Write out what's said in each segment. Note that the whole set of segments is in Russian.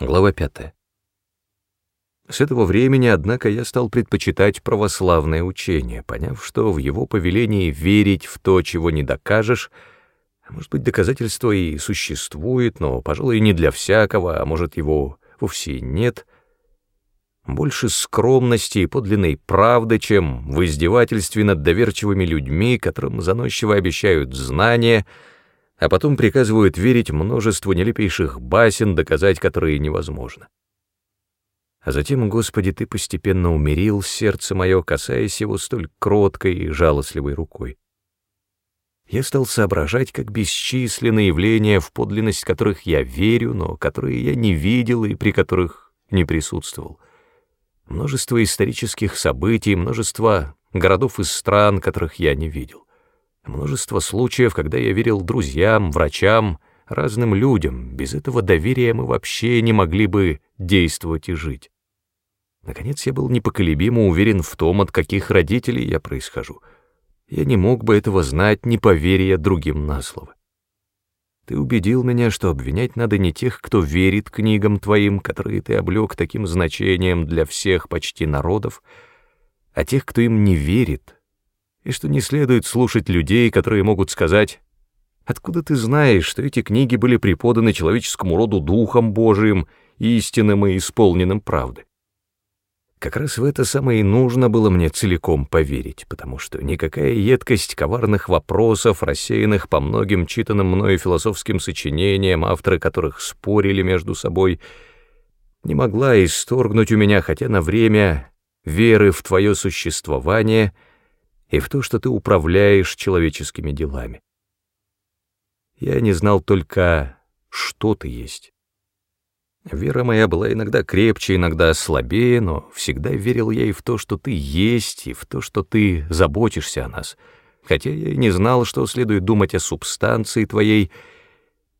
Глава 5. С этого времени, однако, я стал предпочитать православное учение, поняв, что в его повелении верить в то, чего не докажешь, а может быть, доказательство и существует, но, пожалуй, не для всякого, а может, его вовсе нет, больше скромности и подлинной правды, чем в издевательстве над доверчивыми людьми, которым заносчиво обещают знания — а потом приказывают верить множеству нелепейших басен, доказать которые невозможно. А затем, Господи, Ты постепенно умерил сердце мое, касаясь его столь кроткой и жалостливой рукой. Я стал соображать, как бесчисленные явления, в подлинность которых я верю, но которые я не видел и при которых не присутствовал. Множество исторических событий, множество городов и стран, которых я не видел. Множество случаев, когда я верил друзьям, врачам, разным людям. Без этого доверия мы вообще не могли бы действовать и жить. Наконец, я был непоколебимо уверен в том, от каких родителей я происхожу. Я не мог бы этого знать, не поверя другим на слово. Ты убедил меня, что обвинять надо не тех, кто верит книгам твоим, которые ты облег таким значением для всех почти народов, а тех, кто им не верит, и что не следует слушать людей, которые могут сказать «Откуда ты знаешь, что эти книги были преподаны человеческому роду Духом Божиим, истинным и исполненным правды?» Как раз в это самое и нужно было мне целиком поверить, потому что никакая едкость коварных вопросов, рассеянных по многим читанным мною философским сочинениям, авторы которых спорили между собой, не могла исторгнуть у меня хотя на время веры в твое существование — и в то, что ты управляешь человеческими делами. Я не знал только, что ты есть. Вера моя была иногда крепче, иногда слабее, но всегда верил я и в то, что ты есть, и в то, что ты заботишься о нас, хотя я и не знал, что следует думать о субстанции твоей,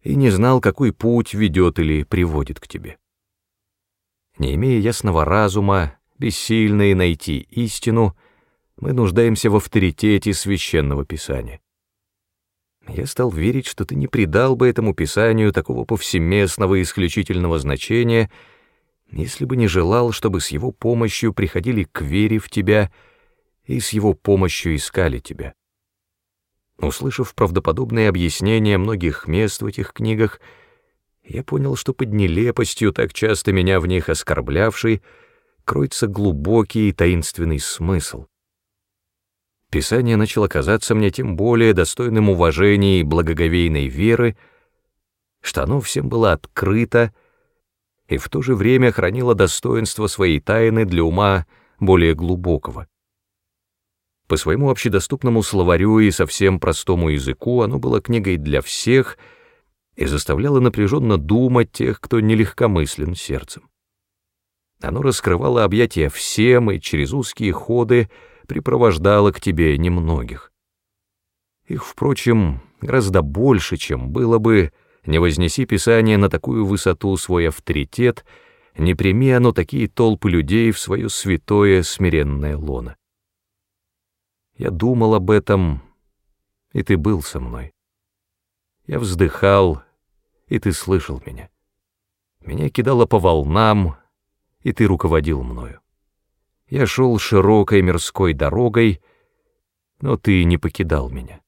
и не знал, какой путь ведет или приводит к тебе. Не имея ясного разума, бессильные найти истину, мы нуждаемся в авторитете священного писания. Я стал верить, что ты не придал бы этому писанию такого повсеместного и исключительного значения, если бы не желал, чтобы с его помощью приходили к вере в тебя и с его помощью искали тебя. Услышав правдоподобные объяснения многих мест в этих книгах, я понял, что под нелепостью, так часто меня в них оскорблявшей, кроется глубокий и таинственный смысл. Писание начало казаться мне тем более достойным уважения и благоговейной веры, что оно всем было открыто и в то же время хранило достоинство своей тайны для ума более глубокого. По своему общедоступному словарю и совсем простому языку оно было книгой для всех и заставляло напряженно думать тех, кто нелегкомыслен сердцем. Оно раскрывало объятия всем и через узкие ходы припровождала к тебе немногих. Их, впрочем, гораздо больше, чем было бы, не вознеси Писание на такую высоту свой авторитет, не прими оно такие толпы людей в свое святое смиренное лоно. Я думал об этом, и ты был со мной. Я вздыхал, и ты слышал меня. Меня кидало по волнам, и ты руководил мною. Я шел широкой мирской дорогой, но ты не покидал меня.